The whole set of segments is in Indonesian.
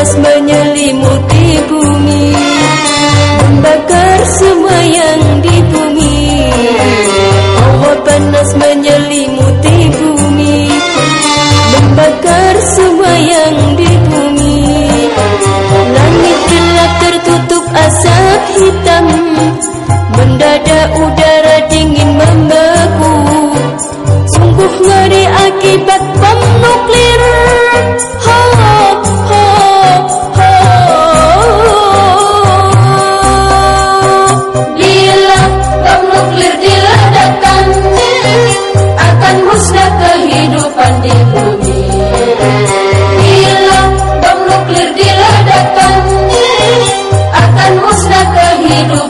panas menyelimuti bumi. Membakar semua yang di bumi. Hawa panas menyelimuti bumi. Membakar semua yang di bumi. Langit gelap tertutup asap hitam. Mendadak udara dingin membeku. Sungguh ngeri akibat bom nuklir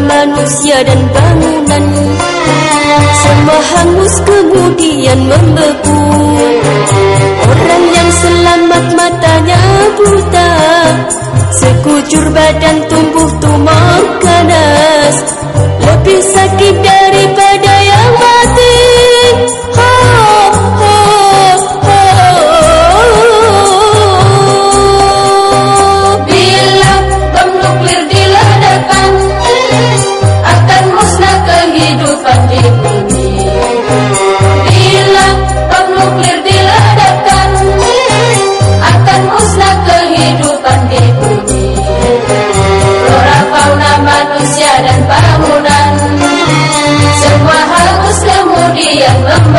manusia dan bangunan. Semua hangus kemudian membeku. Orang yang selamat matanya buta. Sekujur badan tumbuh tumor ganas Lebih sakit daripada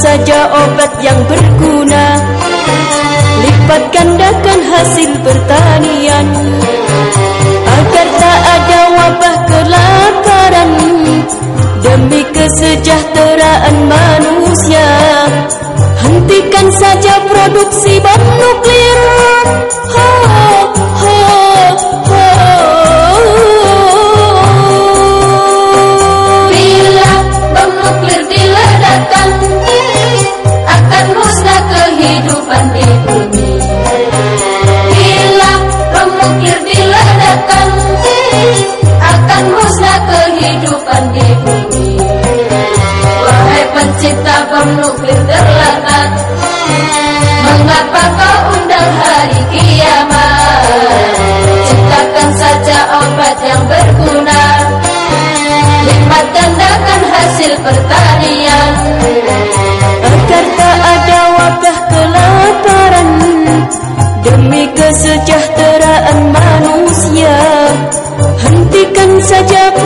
saja obat yang berguna. Lipat gandakan hasil pertanian Agar tak ada wabah kelaparan. Demi kesejahteraan manusia Hentikan saja produksi bom nuklir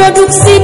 produksi bom nuklir